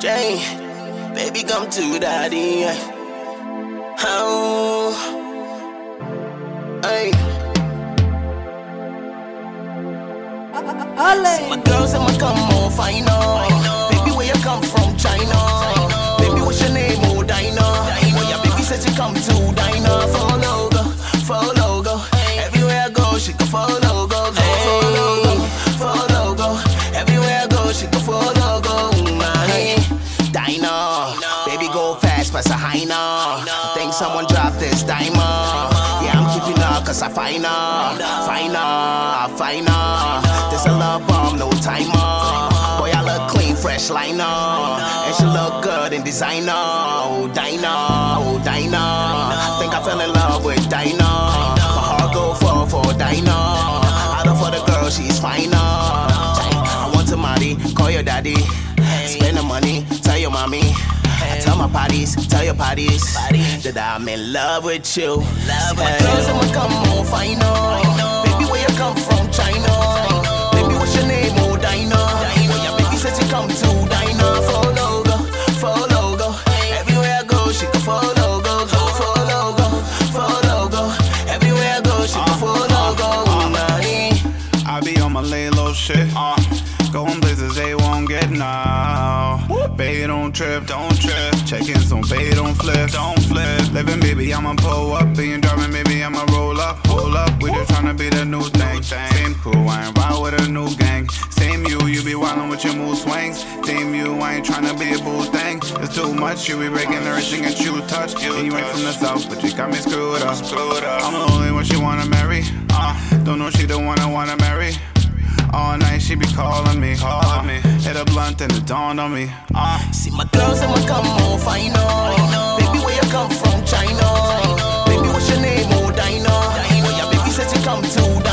Jay, baby, come to daddy. Oh, hey. My girls and my come on, fine now. Baby, where you come from, China? Baby, what's your name, oh Dinah? Oh yeah, baby said she come to Dinah. Follow, follow, this diamond. Uh. Yeah, I'm keeping up, cause I find her, find her, find her. This a love bomb, no timer. Uh. Boy, I look clean, fresh liner. And she look good in designer. Oh, Dinah, oh, Dinah. Think I fell in love with Dinah. My heart go for, for Dinah. I do for the girl, she's finer. I want to money, call your daddy. Spend the money, tell your mommy. Tell my parties, tell your parties that I'm in love with you. Love my girls and my come on, final. Baby, where you come from, China? Baby, what's your name, oh Dinah? Oh yeah, baby said she come to Dinah. Follow, go, follow, go. Everywhere I go, she can follow, go, go, follow, go, follow, go. Everywhere I go, she can follow, go. Nah, I be on my lay low shit. Uh, going places they won't get now. Don't trip, don't trip. Checking some baby, don't flip, don't flip. Living, baby, I'ma pull up. Being driving, baby, I'ma roll up, hold up. We just tryna be the new thing. Same crew, I ain't ride with a new gang. Same you, you be wildin' with your mood swings. Same you, I ain't tryna be a boo thing. It's too much, you be breaking everything that you touch. And you ain't from the south, but you got me screwed up. Screwed up. I'm the only one she wanna marry. Uh, don't know she the one I wanna marry. All night she be calling me, calling me. Hit a blunt and it dawned on me. Uh. See my girls and my come on, I know. Baby, where you come from, China? China. Baby, what's your name, oh Dino? Dino. Oh, yeah, baby says you come to